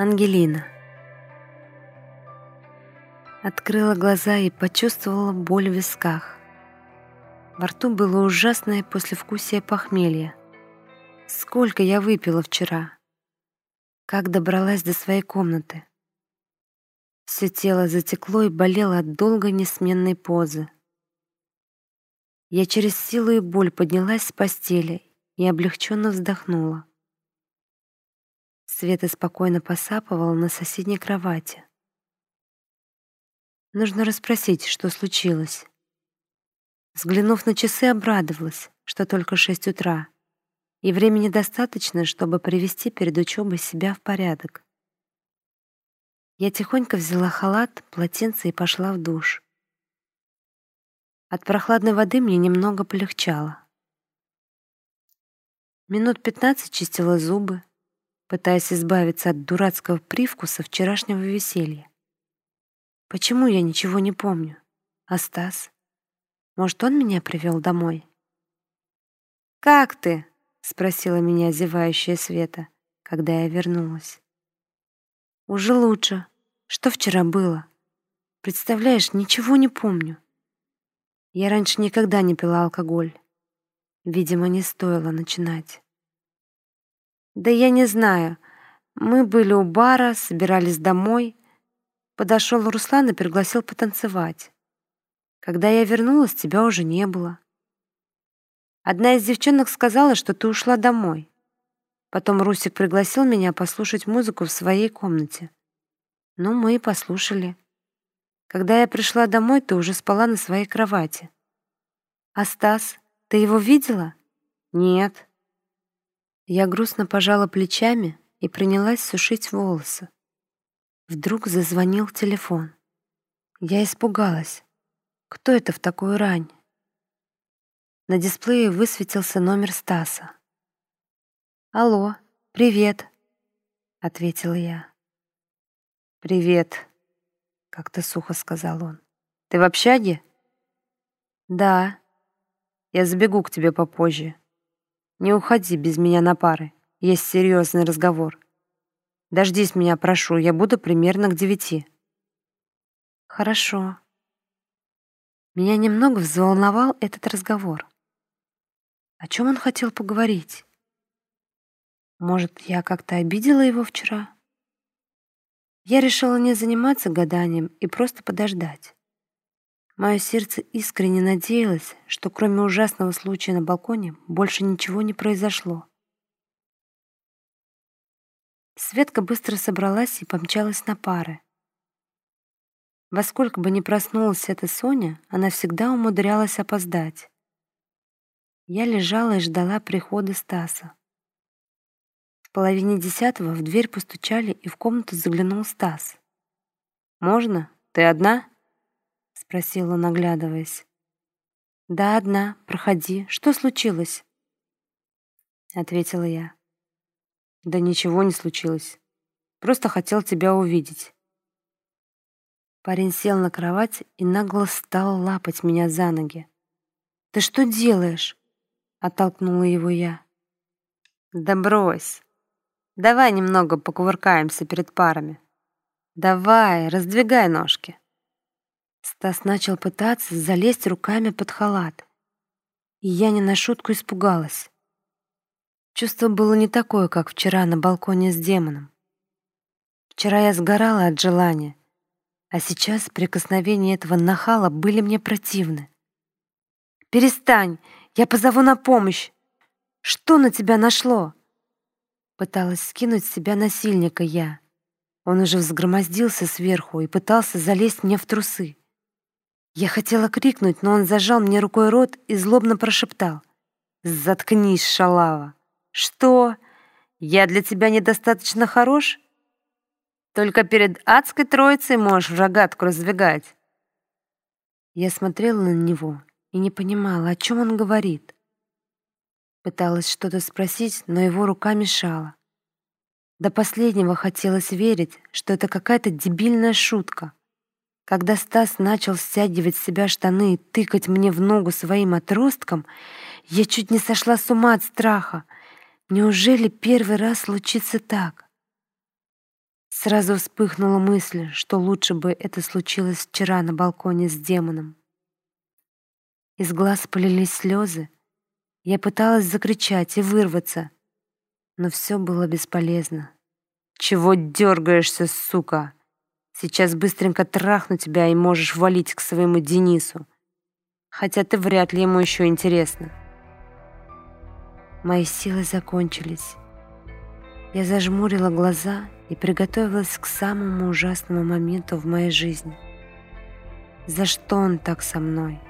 Ангелина. Открыла глаза и почувствовала боль в висках. Во рту было ужасное послевкусие похмелья. Сколько я выпила вчера. Как добралась до своей комнаты. Все тело затекло и болело от долгой несменной позы. Я через силу и боль поднялась с постели и облегченно вздохнула. Света спокойно посапывала на соседней кровати. Нужно расспросить, что случилось. Взглянув на часы, обрадовалась, что только шесть утра, и времени достаточно, чтобы привести перед учебой себя в порядок. Я тихонько взяла халат, полотенце и пошла в душ. От прохладной воды мне немного полегчало. Минут пятнадцать чистила зубы, пытаясь избавиться от дурацкого привкуса вчерашнего веселья. Почему я ничего не помню? А Стас? Может, он меня привел домой? «Как ты?» — спросила меня зевающая Света, когда я вернулась. «Уже лучше. Что вчера было? Представляешь, ничего не помню. Я раньше никогда не пила алкоголь. Видимо, не стоило начинать. Да я не знаю. Мы были у бара, собирались домой. Подошел Руслан и пригласил потанцевать. Когда я вернулась, тебя уже не было. Одна из девчонок сказала, что ты ушла домой. Потом Русик пригласил меня послушать музыку в своей комнате. Ну, мы и послушали. Когда я пришла домой, ты уже спала на своей кровати. А Стас, ты его видела? Нет. Я грустно пожала плечами и принялась сушить волосы. Вдруг зазвонил телефон. Я испугалась. Кто это в такую рань? На дисплее высветился номер Стаса. «Алло, привет», — ответила я. «Привет», — как-то сухо сказал он. «Ты в общаге?» «Да. Я забегу к тебе попозже. Не уходи без меня на пары. Есть серьезный разговор. Дождись меня, прошу, я буду примерно к девяти. Хорошо. Меня немного взволновал этот разговор. О чем он хотел поговорить? Может, я как-то обидела его вчера? Я решила не заниматься гаданием и просто подождать. Мое сердце искренне надеялось, что кроме ужасного случая на балконе больше ничего не произошло. Светка быстро собралась и помчалась на пары. Во сколько бы ни проснулась эта Соня, она всегда умудрялась опоздать. Я лежала и ждала прихода Стаса. В половине десятого в дверь постучали, и в комнату заглянул Стас. «Можно? Ты одна?» — спросила, наглядываясь. «Да, одна. Проходи. Что случилось?» — ответила я. «Да ничего не случилось. Просто хотел тебя увидеть». Парень сел на кровать и нагло стал лапать меня за ноги. «Ты что делаешь?» — оттолкнула его я. «Да брось. Давай немного покувыркаемся перед парами. Давай, раздвигай ножки». Стас начал пытаться залезть руками под халат. И я не на шутку испугалась. Чувство было не такое, как вчера на балконе с демоном. Вчера я сгорала от желания, а сейчас прикосновения этого нахала были мне противны. «Перестань! Я позову на помощь! Что на тебя нашло?» Пыталась скинуть с себя насильника я. Он уже взгромоздился сверху и пытался залезть мне в трусы. Я хотела крикнуть, но он зажал мне рукой рот и злобно прошептал. «Заткнись, шалава!» «Что? Я для тебя недостаточно хорош? Только перед адской троицей можешь рогатку раздвигать!» Я смотрела на него и не понимала, о чем он говорит. Пыталась что-то спросить, но его рука мешала. До последнего хотелось верить, что это какая-то дебильная шутка. Когда Стас начал стягивать с себя штаны и тыкать мне в ногу своим отростком, я чуть не сошла с ума от страха. Неужели первый раз случится так? Сразу вспыхнула мысль, что лучше бы это случилось вчера на балконе с демоном. Из глаз полились слезы. Я пыталась закричать и вырваться, но все было бесполезно. «Чего дергаешься, сука? Сейчас быстренько трахну тебя и можешь валить к своему Денису. Хотя ты вряд ли ему еще интересно». Мои силы закончились. Я зажмурила глаза и приготовилась к самому ужасному моменту в моей жизни. За что он так со мной?